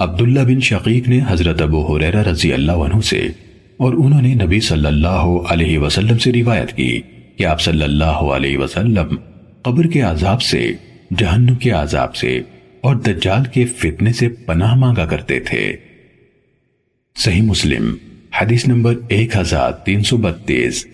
عبداللہ بن شقیق نے حضرت ابو حریرہ رضی اللہ عنہ سے اور انہوں نے نبی صلی اللہ علیہ وسلم سے روایت کی کہ آپ صلی اللہ علیہ وسلم قبر کے عذاب سے، جہنم کے عذاب سے اور دجال کے فتنے سے پناہ مانگا کرتے تھے۔ صحیح مسلم، حدیث نمبر ایک ہزار تین سو بتیس۔